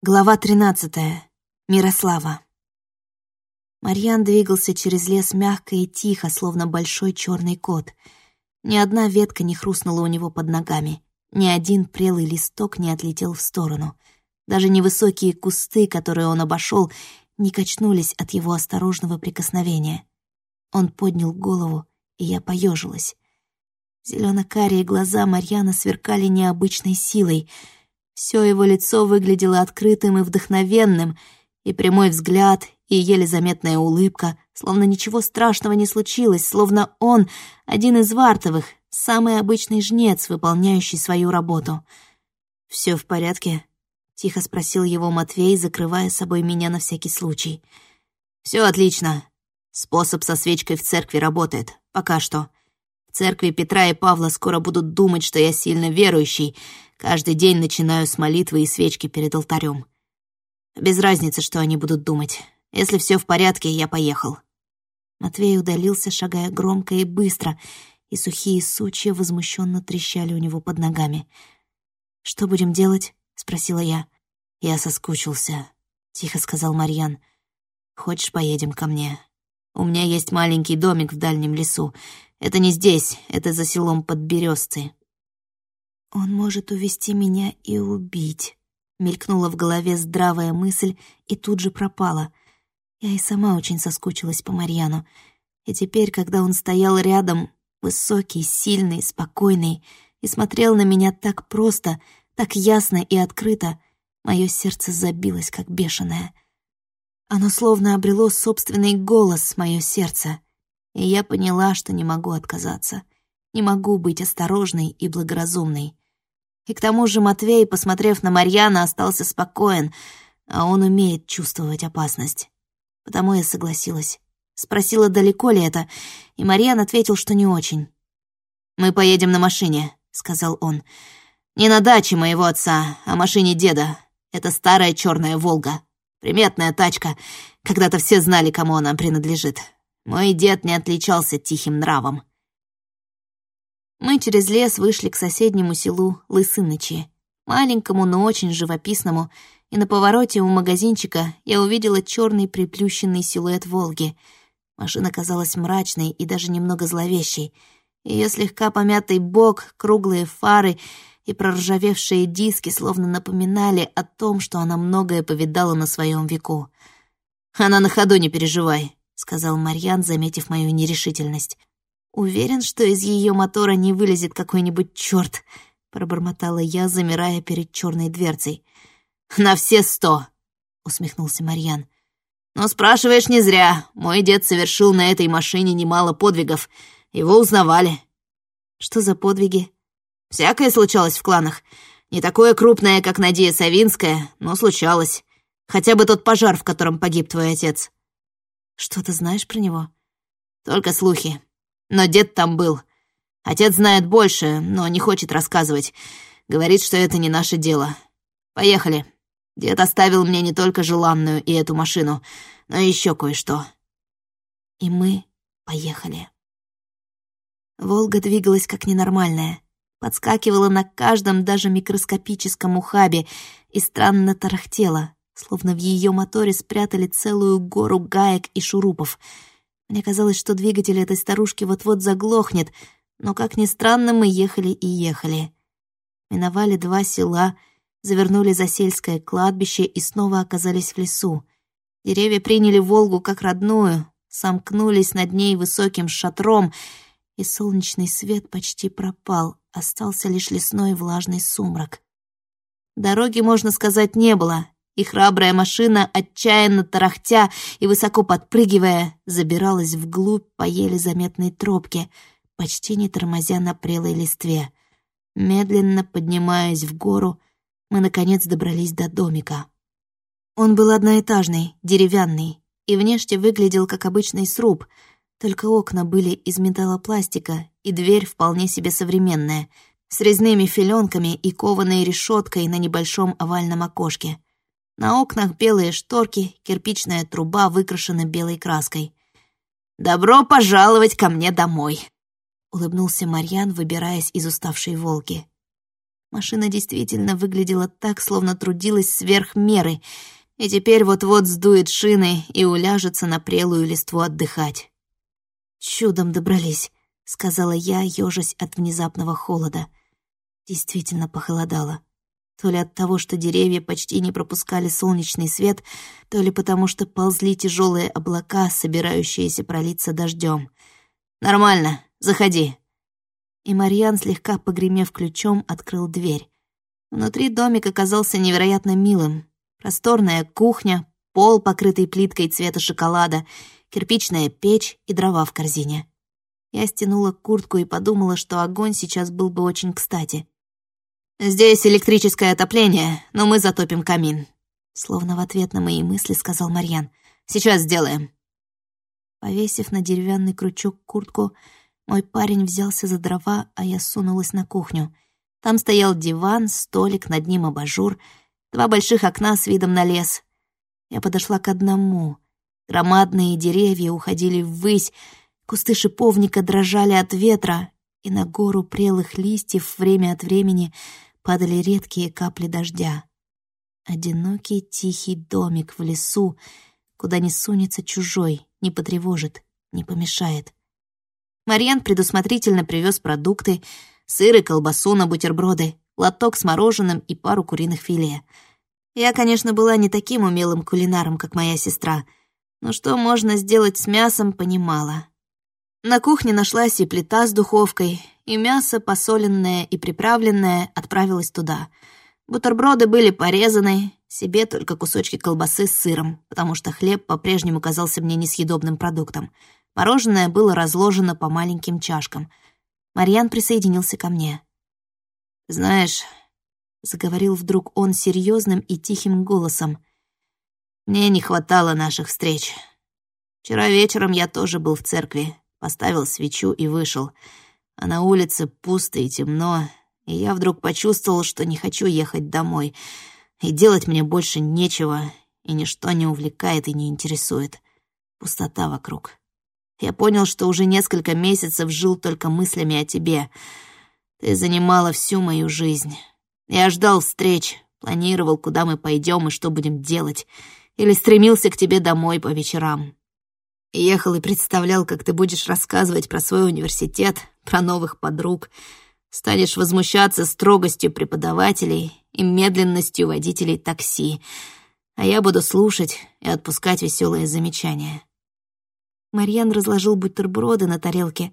Глава тринадцатая. Мирослава. Марьян двигался через лес мягко и тихо, словно большой черный кот. Ни одна ветка не хрустнула у него под ногами, ни один прелый листок не отлетел в сторону. Даже невысокие кусты, которые он обошел, не качнулись от его осторожного прикосновения. Он поднял голову, и я поежилась. Зелено-карие глаза Марьяна сверкали необычной силой — все его лицо выглядело открытым и вдохновенным, и прямой взгляд, и еле заметная улыбка, словно ничего страшного не случилось, словно он — один из вартовых, самый обычный жнец, выполняющий свою работу. Все в порядке?» — тихо спросил его Матвей, закрывая собой меня на всякий случай. Все отлично. Способ со свечкой в церкви работает. Пока что. Церкви Петра и Павла скоро будут думать, что я сильно верующий — Каждый день начинаю с молитвы и свечки перед алтарем. Без разницы, что они будут думать. Если все в порядке, я поехал». Матвей удалился, шагая громко и быстро, и сухие сучья возмущенно трещали у него под ногами. «Что будем делать?» — спросила я. «Я соскучился», — тихо сказал Марьян. «Хочешь, поедем ко мне? У меня есть маленький домик в дальнем лесу. Это не здесь, это за селом под Берёзцы. «Он может увести меня и убить», — мелькнула в голове здравая мысль и тут же пропала. Я и сама очень соскучилась по Марьяну. И теперь, когда он стоял рядом, высокий, сильный, спокойный, и смотрел на меня так просто, так ясно и открыто, мое сердце забилось, как бешеное. Оно словно обрело собственный голос, мое сердце, и я поняла, что не могу отказаться. Не могу быть осторожной и благоразумной. И к тому же Матвей, посмотрев на Марьяна, остался спокоен, а он умеет чувствовать опасность. Потому я согласилась. Спросила, далеко ли это, и Марьян ответил, что не очень. «Мы поедем на машине», — сказал он. «Не на даче моего отца, а машине деда. Это старая черная «Волга». Приметная тачка. Когда-то все знали, кому она принадлежит. Мой дед не отличался тихим нравом. Мы через лес вышли к соседнему селу Лысынычи, маленькому, но очень живописному, и на повороте у магазинчика я увидела черный приплющенный силуэт «Волги». Машина казалась мрачной и даже немного зловещей. Ее слегка помятый бок, круглые фары и проржавевшие диски словно напоминали о том, что она многое повидала на своем веку. «Она на ходу, не переживай», — сказал Марьян, заметив мою нерешительность. Уверен, что из ее мотора не вылезет какой-нибудь черт, пробормотала я, замирая перед черной дверцей. На все сто, усмехнулся Марьян. Но спрашиваешь не зря. Мой дед совершил на этой машине немало подвигов. Его узнавали. Что за подвиги? Всякое случалось в кланах. Не такое крупное, как Надея Савинская, но случалось. Хотя бы тот пожар, в котором погиб твой отец. Что ты знаешь про него? Только слухи. Но дед там был. Отец знает больше, но не хочет рассказывать. Говорит, что это не наше дело. Поехали. Дед оставил мне не только желанную и эту машину, но еще кое-что. И мы поехали. Волга двигалась как ненормальная, подскакивала на каждом даже микроскопическом ухабе и странно тарахтела, словно в ее моторе спрятали целую гору гаек и шурупов — мне казалось, что двигатель этой старушки вот-вот заглохнет, но, как ни странно, мы ехали и ехали. Миновали два села, завернули за сельское кладбище и снова оказались в лесу. Деревья приняли Волгу как родную, сомкнулись над ней высоким шатром, и солнечный свет почти пропал, остался лишь лесной влажный сумрак. Дороги, можно сказать, не было, и храбрая машина, отчаянно тарахтя и высоко подпрыгивая, забиралась вглубь по еле заметной тропке, почти не тормозя на прелой листве. Медленно поднимаясь в гору, мы, наконец, добрались до домика. Он был одноэтажный, деревянный, и внешне выглядел как обычный сруб, только окна были из металлопластика, и дверь вполне себе современная, с резными филенками и кованой решеткой на небольшом овальном окошке — на окнах белые шторки, кирпичная труба выкрашена белой краской. «Добро пожаловать ко мне домой!» — улыбнулся Марьян, выбираясь из уставшей волки. Машина действительно выглядела так, словно трудилась сверх меры, и теперь вот-вот сдует шины и уляжется на прелую листву отдыхать. «Чудом добрались», — сказала я, ёжась от внезапного холода. Действительно похолодало. То ли от того, что деревья почти не пропускали солнечный свет, то ли потому, что ползли тяжелые облака, собирающиеся пролиться дождем. «Нормально, заходи». И Марьян, слегка погремев ключом, открыл дверь. Внутри домик оказался невероятно милым. Просторная кухня, пол, покрытый плиткой цвета шоколада, кирпичная печь и дрова в корзине. Я стянула куртку и подумала, что огонь сейчас был бы очень кстати. «Здесь электрическое отопление, но мы затопим камин», словно в ответ на мои мысли сказал Марьян. «Сейчас сделаем». Повесив на деревянный крючок куртку, мой парень взялся за дрова, а я сунулась на кухню. Там стоял диван, столик, над ним абажур, два больших окна с видом на лес. Я подошла к одному. Громадные деревья уходили ввысь, кусты шиповника дрожали от ветра, и на гору прелых листьев время от времени — падали редкие капли дождя. Одинокий тихий домик в лесу, куда не сунется чужой, не потревожит, не помешает. Марьян предусмотрительно привез продукты, сыр и колбасу на бутерброды, лоток с мороженым и пару куриных филе. Я, конечно, была не таким умелым кулинаром, как моя сестра, но что можно сделать с мясом, понимала. На кухне нашлась и плита с духовкой, и мясо, посоленное и приправленное, отправилось туда. Бутерброды были порезаны, себе только кусочки колбасы с сыром, потому что хлеб по-прежнему казался мне несъедобным продуктом. Мороженое было разложено по маленьким чашкам. Марьян присоединился ко мне. «Знаешь», — заговорил вдруг он серьезным и тихим голосом, «мне не хватало наших встреч. Вчера вечером я тоже был в церкви, поставил свечу и вышел — а на улице пусто и темно, и я вдруг почувствовал, что не хочу ехать домой, и делать мне больше нечего, и ничто не увлекает и не интересует. Пустота вокруг. Я понял, что уже несколько месяцев жил только мыслями о тебе. Ты занимала всю мою жизнь. Я ждал встреч, планировал, куда мы пойдем и что будем делать, или стремился к тебе домой по вечерам. Ехал и представлял, как ты будешь рассказывать про свой университет, про новых подруг. Станешь возмущаться строгостью преподавателей и медленностью водителей такси. А я буду слушать и отпускать веселые замечания. Марьян разложил бутерброды на тарелке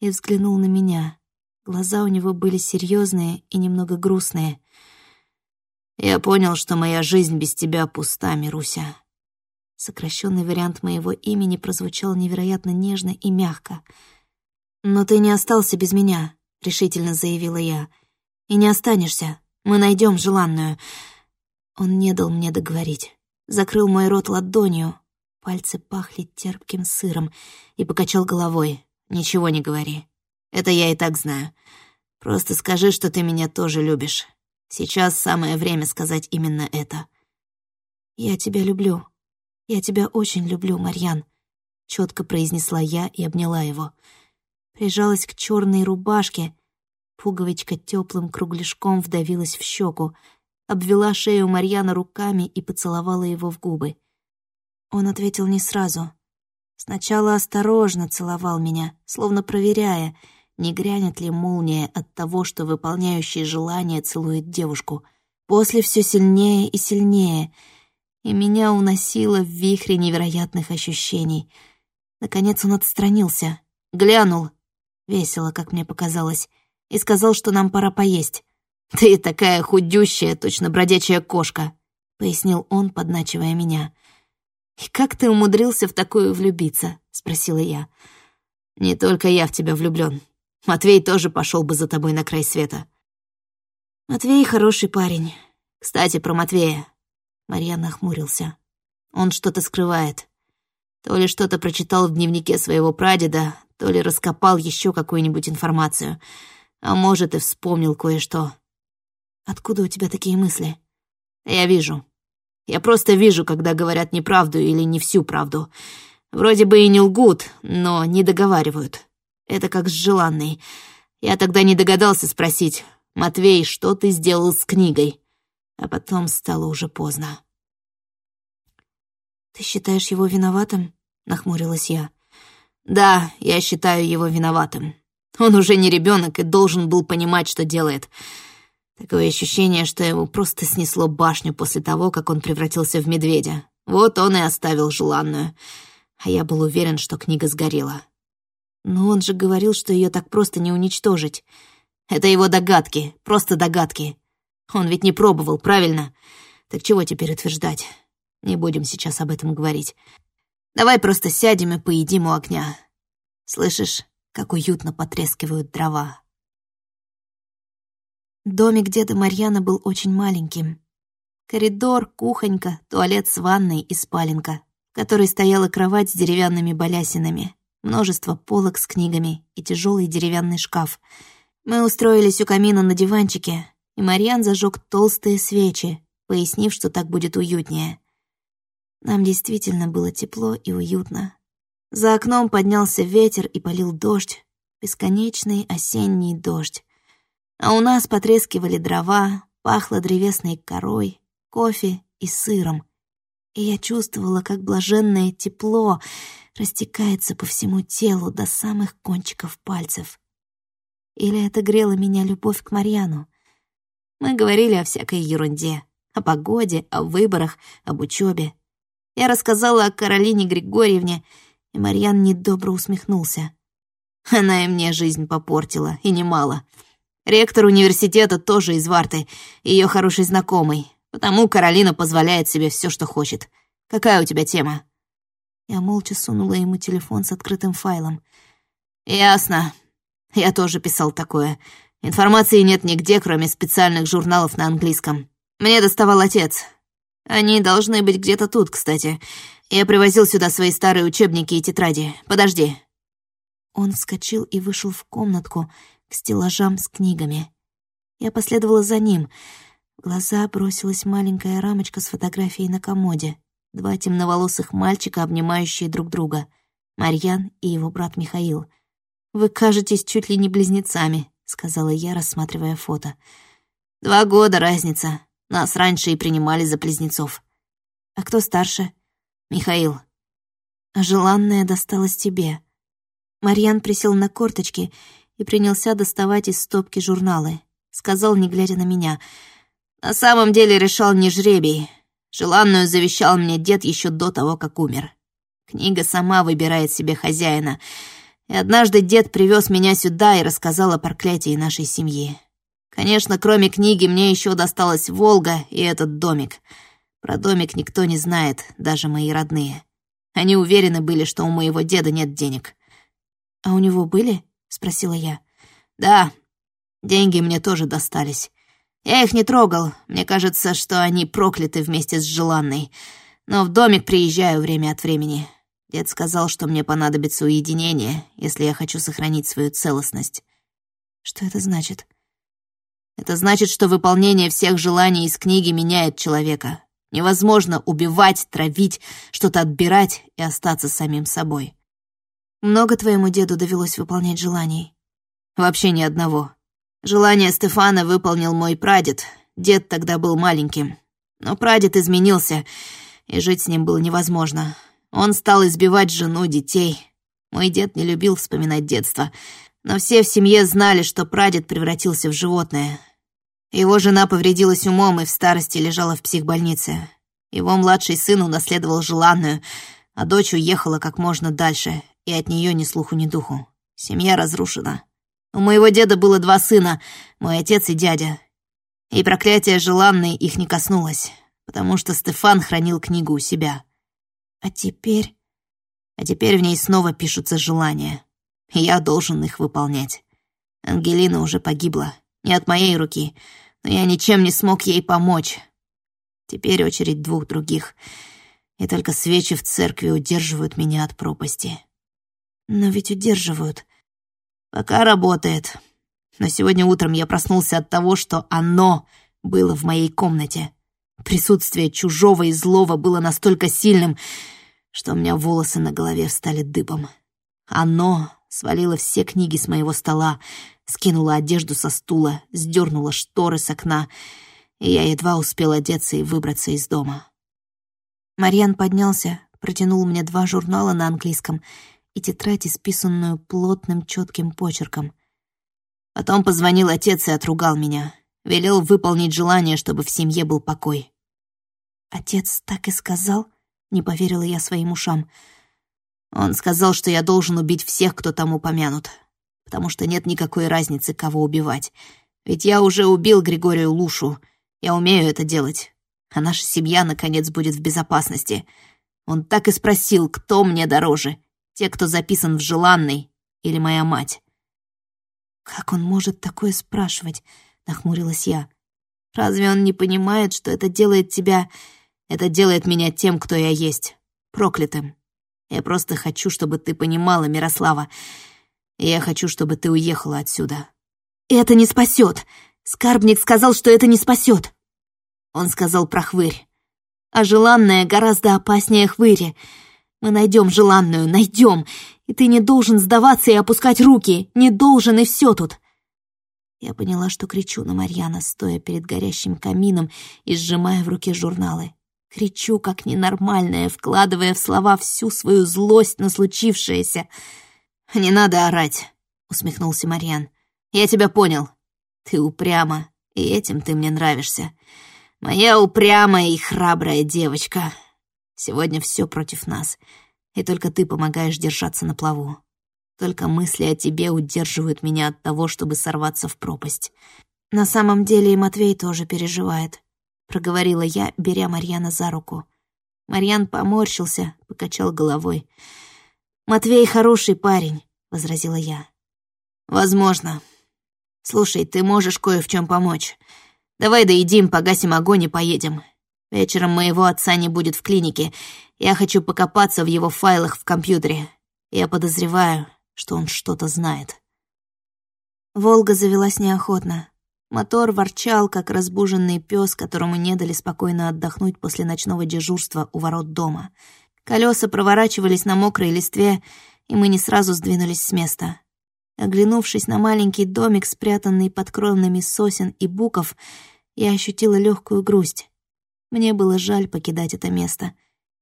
и взглянул на меня. Глаза у него были серьезные и немного грустные. «Я понял, что моя жизнь без тебя пуста, Мируся. Сокращенный вариант моего имени прозвучал невероятно нежно и мягко. «Но ты не остался без меня», — решительно заявила я. «И не останешься. Мы найдем желанную». Он не дал мне договорить. Закрыл мой рот ладонью. Пальцы пахли терпким сыром и покачал головой. «Ничего не говори. Это я и так знаю. Просто скажи, что ты меня тоже любишь. Сейчас самое время сказать именно это». «Я тебя люблю», «Я тебя очень люблю, Марьян», — четко произнесла я и обняла его. Прижалась к черной рубашке. Пуговичка теплым кругляшком вдавилась в щеку, обвела шею Марьяна руками и поцеловала его в губы. Он ответил не сразу. Сначала осторожно целовал меня, словно проверяя, не грянет ли молния от того, что выполняющий желание целует девушку. После все сильнее и сильнее — и меня уносило в вихре невероятных ощущений. Наконец он отстранился, глянул, весело, как мне показалось, и сказал, что нам пора поесть. «Ты такая худющая, точно бродячая кошка», — пояснил он, подначивая меня. «И как ты умудрился в такую влюбиться?» — спросила я. «Не только я в тебя влюблён. Матвей тоже пошёл бы за тобой на край света». «Матвей хороший парень. Кстати, про Матвея. Марьян нахмурился. Он что-то скрывает. То ли что-то прочитал в дневнике своего прадеда, то ли раскопал еще какую-нибудь информацию. А может, и вспомнил кое-что. Откуда у тебя такие мысли? Я вижу. Я просто вижу, когда говорят неправду или не всю правду. Вроде бы и не лгут, но не договаривают. Это как с желанной. Я тогда не догадался спросить, «Матвей, что ты сделал с книгой?» А потом стало уже поздно. «Ты считаешь его виноватым?» — нахмурилась я. «Да, я считаю его виноватым. Он уже не ребенок и должен был понимать, что делает. Такое ощущение, что ему просто снесло башню после того, как он превратился в медведя. Вот он и оставил желанную. А я был уверен, что книга сгорела. Но он же говорил, что ее так просто не уничтожить. Это его догадки, просто догадки. Он ведь не пробовал, правильно? Так чего теперь утверждать? Не будем сейчас об этом говорить. Давай просто сядем и поедим у огня. Слышишь, как уютно потрескивают дрова? Домик деда Марьяна был очень маленьким. Коридор, кухонька, туалет с ванной и спаленка, в которой стояла кровать с деревянными балясинами, множество полок с книгами и тяжелый деревянный шкаф. Мы устроились у камина на диванчике, и Марьян зажег толстые свечи, пояснив, что так будет уютнее. Нам действительно было тепло и уютно. За окном поднялся ветер и полил дождь, бесконечный осенний дождь. А у нас потрескивали дрова, пахло древесной корой, кофе и сыром. И я чувствовала, как блаженное тепло растекается по всему телу до самых кончиков пальцев. Или это грела меня любовь к Марьяну? Мы говорили о всякой ерунде, о погоде, о выборах, об учебе. Я рассказала о Каролине Григорьевне, и Марьян недобро усмехнулся. Она и мне жизнь попортила, и немало. Ректор университета тоже из Варты, ее хороший знакомый. Потому Каролина позволяет себе все, что хочет. Какая у тебя тема?» Я молча сунула ему телефон с открытым файлом. «Ясно. Я тоже писал такое. Информации нет нигде, кроме специальных журналов на английском. Мне доставал отец. Они должны быть где-то тут, кстати. Я привозил сюда свои старые учебники и тетради. Подожди». Он вскочил и вышел в комнатку, к стеллажам с книгами. Я последовала за ним. В глаза бросилась маленькая рамочка с фотографией на комоде. Два темноволосых мальчика, обнимающие друг друга. Марьян и его брат Михаил. «Вы кажетесь чуть ли не близнецами», — сказала я, рассматривая фото. «Два года разница. Нас раньше и принимали за близнецов». «А кто старше?» «Михаил». «А желанное досталось тебе». Марьян присел на корточки и принялся доставать из стопки журналы. Сказал, не глядя на меня. «На самом деле решал не жребий. Желанную завещал мне дед еще до того, как умер. Книга сама выбирает себе хозяина. И однажды дед привез меня сюда и рассказал о проклятии нашей семьи. Конечно, кроме книги мне еще досталась Волга и этот домик. Про домик никто не знает, даже мои родные. Они уверены были, что у моего деда нет денег. А у него были? — спросила я. «Да, деньги мне тоже достались. Я их не трогал. Мне кажется, что они прокляты вместе с желанной. Но в домик приезжаю время от времени. Дед сказал, что мне понадобится уединение, если я хочу сохранить свою целостность». «Что это значит?» «Это значит, что выполнение всех желаний из книги меняет человека. Невозможно убивать, травить, что-то отбирать и остаться самим собой. Много твоему деду довелось выполнять желаний? Вообще ни одного. Желание Стефана выполнил мой прадед. Дед тогда был маленьким. Но прадед изменился, и жить с ним было невозможно. Он стал избивать жену, детей. Мой дед не любил вспоминать детство, но все в семье знали, что прадед превратился в животное. Его жена повредилась умом и в старости лежала в психбольнице. Его младший сын унаследовал желанную, а дочь уехала как можно дальше, и от нее ни слуху, ни духу. Семья разрушена. У моего деда было два сына, мой отец и дядя. И проклятие желанной их не коснулось, потому что Стефан хранил книгу у себя. А теперь... А теперь в ней снова пишутся желания, я должен их выполнять. Ангелина уже погибла, не от моей руки, но я ничем не смог ей помочь. Теперь очередь двух других, и только свечи в церкви удерживают меня от пропасти. Но ведь удерживают. Пока работает. Но сегодня утром я проснулся от того, что оно было в моей комнате. Присутствие чужого и злого было настолько сильным, что у меня волосы на голове встали дыбом. Оно свалила все книги с моего стола, скинула одежду со стула, сдернула шторы с окна, и я едва успел одеться и выбраться из дома. Марьян поднялся, протянул мне два журнала на английском и тетрадь, исписанную плотным четким почерком. Потом позвонил отец и отругал меня. Велел выполнить желание, чтобы в семье был покой. «Отец так и сказал?» — не поверила я своим ушам. Он сказал, что я должен убить всех, кто там упомянут, потому что нет никакой разницы, кого убивать. Ведь я уже убил Григорию Лушу, я умею это делать, а наша семья, наконец, будет в безопасности. Он так и спросил, кто мне дороже, те, кто записан в желанной, или моя мать. «Как он может такое спрашивать?» — нахмурилась я. «Разве он не понимает, что это делает тебя... Это делает меня тем, кто я есть, проклятым?» Я просто хочу, чтобы ты понимала, Мирослава. Я хочу, чтобы ты уехала отсюда. Это не спасет. Скарбник сказал, что это не спасет. Он сказал про хвырь. А желанное гораздо опаснее хвыри. Мы найдем желанную, найдем. И ты не должен сдаваться и опускать руки. Не должен, и все тут. Я поняла, что кричу на Марьяна, стоя перед горящим камином и сжимая в руке журналы. Кричу, как ненормальная, вкладывая в слова всю свою злость на случившееся. «Не надо орать», — усмехнулся Марьян. «Я тебя понял. Ты упряма, и этим ты мне нравишься. Моя упрямая и храбрая девочка. Сегодня все против нас, и только ты помогаешь держаться на плаву. Только мысли о тебе удерживают меня от того, чтобы сорваться в пропасть. На самом деле и Матвей тоже переживает. — проговорила я, беря Марьяна за руку. Марьян поморщился, покачал головой. «Матвей хороший парень», — возразила я. «Возможно. Слушай, ты можешь кое в чем помочь. Давай доедим, погасим огонь и поедем. Вечером моего отца не будет в клинике. Я хочу покопаться в его файлах в компьютере. Я подозреваю, что он что-то знает». Волга завелась неохотно. Мотор ворчал, как разбуженный пес, которому не дали спокойно отдохнуть после ночного дежурства у ворот дома. Колеса проворачивались на мокрой листве, и мы не сразу сдвинулись с места. Оглянувшись на маленький домик, спрятанный под кронами сосен и буков, я ощутила легкую грусть. Мне было жаль покидать это место.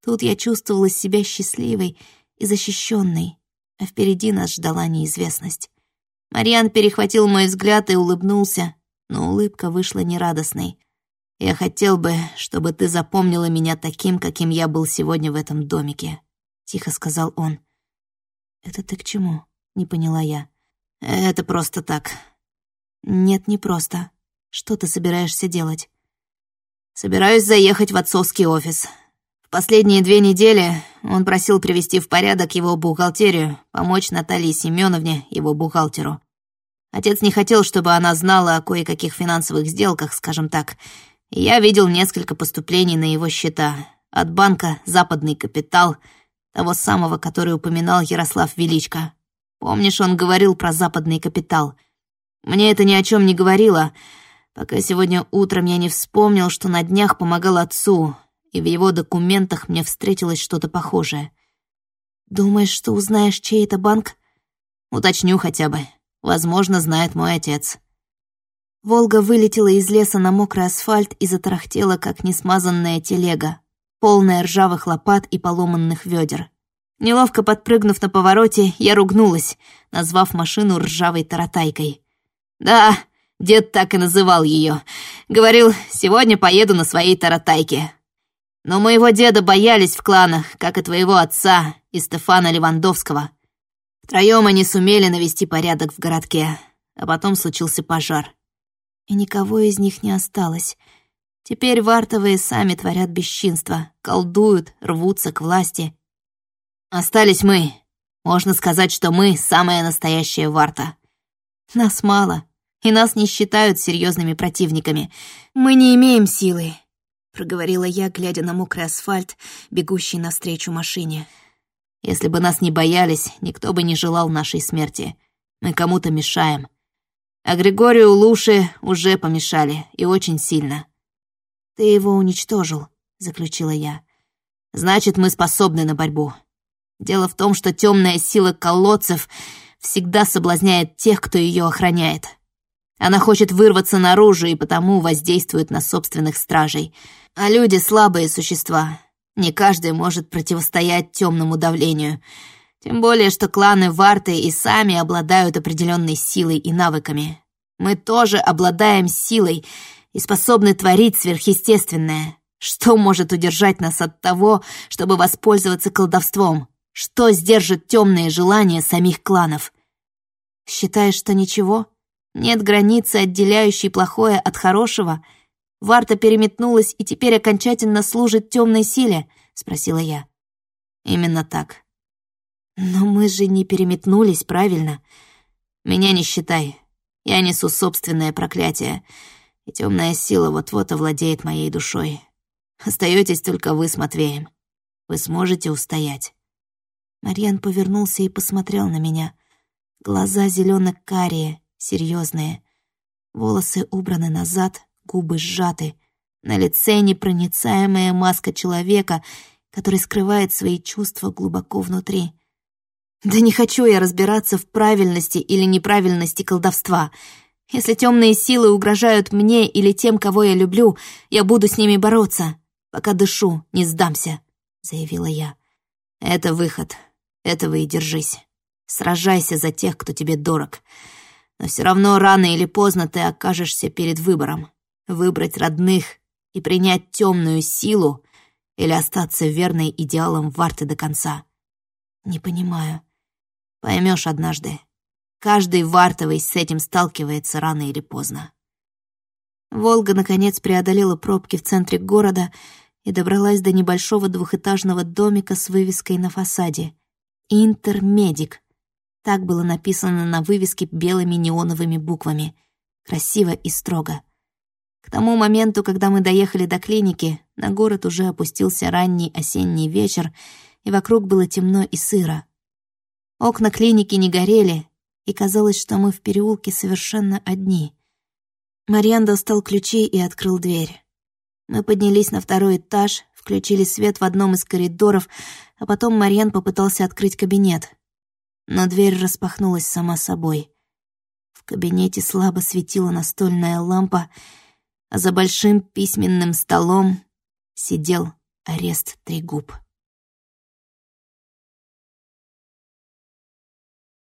Тут я чувствовала себя счастливой и защищенной, а впереди нас ждала неизвестность. Марьян перехватил мой взгляд и улыбнулся, но улыбка вышла нерадостной. «Я хотел бы, чтобы ты запомнила меня таким, каким я был сегодня в этом домике», — тихо сказал он. «Это ты к чему?» — не поняла я. «Это просто так». «Нет, не просто. Что ты собираешься делать?» «Собираюсь заехать в отцовский офис. Последние две недели он просил привести в порядок его бухгалтерию, помочь Наталье Семеновне, его бухгалтеру. Отец не хотел, чтобы она знала о кое-каких финансовых сделках, скажем так. я видел несколько поступлений на его счета. От банка «Западный капитал», того самого, который упоминал Ярослав Величко. Помнишь, он говорил про западный капитал? Мне это ни о чем не говорило, пока сегодня утром я не вспомнил, что на днях помогал отцу, и в его документах мне встретилось что-то похожее. «Думаешь, что узнаешь, чей это банк?» «Уточню хотя бы. Возможно, знает мой отец. Волга вылетела из леса на мокрый асфальт и затарахтела, как несмазанная телега, полная ржавых лопат и поломанных ведер. Неловко подпрыгнув на повороте, я ругнулась, назвав машину ржавой таратайкой. «Да, дед так и называл ее. Говорил, сегодня поеду на своей таратайке. Но моего деда боялись в кланах, как и твоего отца и Стефана Левандовского. Втроем они сумели навести порядок в городке, а потом случился пожар. И никого из них не осталось. Теперь вартовые сами творят бесчинство, колдуют, рвутся к власти. Остались мы. Можно сказать, что мы — самая настоящая варта. Нас мало, и нас не считают серьезными противниками. Мы не имеем силы, — проговорила я, глядя на мокрый асфальт, бегущий навстречу машине. Если бы нас не боялись, никто бы не желал нашей смерти. Мы кому-то мешаем. А Григорию Луши уже помешали, и очень сильно. «Ты его уничтожил», — заключила я. «Значит, мы способны на борьбу. Дело в том, что темная сила колодцев всегда соблазняет тех, кто ее охраняет. Она хочет вырваться наружу и потому воздействует на собственных стражей. А люди — слабые существа. Не каждый может противостоять темному давлению. Тем более, что кланы Варты и сами обладают определенной силой и навыками. Мы тоже обладаем силой и способны творить сверхъестественное. Что может удержать нас от того, чтобы воспользоваться колдовством? Что сдержит темные желания самих кланов? Считаешь, что ничего? Нет границы, отделяющей плохое от хорошего? Варта переметнулась и теперь окончательно служит темной силе? Спросила я. Именно так. Но мы же не переметнулись, правильно? Меня не считай. Я несу собственное проклятие, и темная сила вот-вот овладеет моей душой. Остаетесь только вы с Матвеем. Вы сможете устоять. Марьян повернулся и посмотрел на меня. Глаза зелено-карие, серьезные. Волосы убраны назад, губы сжаты. На лице непроницаемая маска человека, который скрывает свои чувства глубоко внутри. Да не хочу я разбираться в правильности или неправильности колдовства. Если темные силы угрожают мне или тем, кого я люблю, я буду с ними бороться. Пока дышу, не сдамся», — заявила я. «Это выход. Этого и держись. Сражайся за тех, кто тебе дорог. Но все равно рано или поздно ты окажешься перед выбором. Выбрать родных и принять темную силу или остаться верной идеалам Варты до конца. Не понимаю. Поймешь однажды. Каждый вартовый с этим сталкивается рано или поздно. Волга, наконец, преодолела пробки в центре города и добралась до небольшого двухэтажного домика с вывеской на фасаде. «Интермедик». Так было написано на вывеске белыми неоновыми буквами. Красиво и строго. К тому моменту, когда мы доехали до клиники, на город уже опустился ранний осенний вечер, и вокруг было темно и сыро. Окна клиники не горели, и казалось, что мы в переулке совершенно одни. Марьян достал ключи и открыл дверь. Мы поднялись на второй этаж, включили свет в одном из коридоров, а потом Марьян попытался открыть кабинет. Но дверь распахнулась сама собой. В кабинете слабо светила настольная лампа, а за большим письменным столом сидел арест Трегуб.